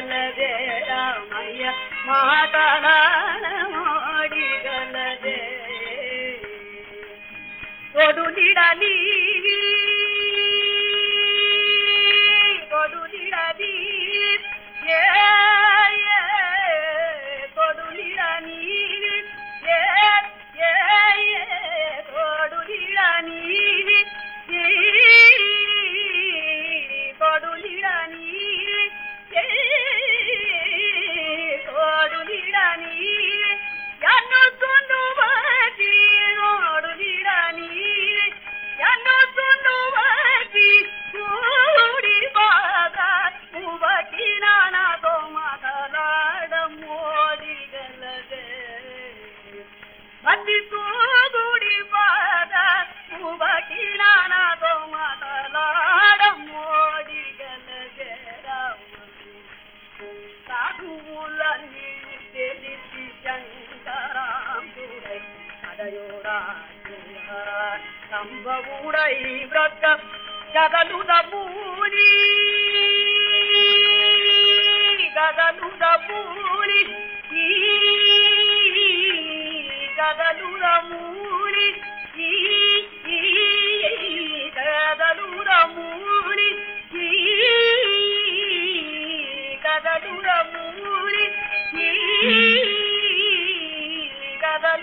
జయరామయ్య మాటలాడగలదే ఒడు నిడలీ கம்பவுடை விரக்க கதலுத பூலி கதலுத பூலி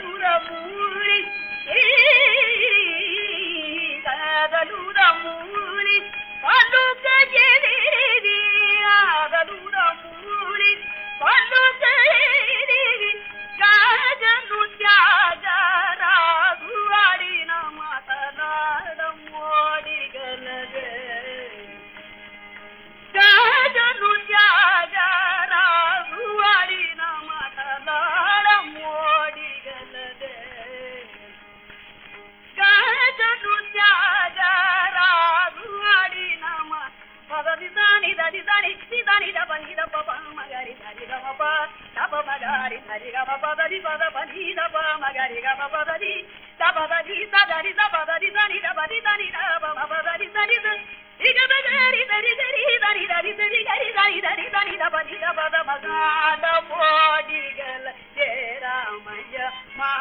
புறமூரை గరి గమ పదరి పద పని దప మగరి గమ పదరి దప దరి సదరి దప దరి దని దపరి దని దప మప దరి దరి రి గమ దరి దరి దరి దరి దరి దరి గరి దరి దరి దరి దప రి దప దమ మా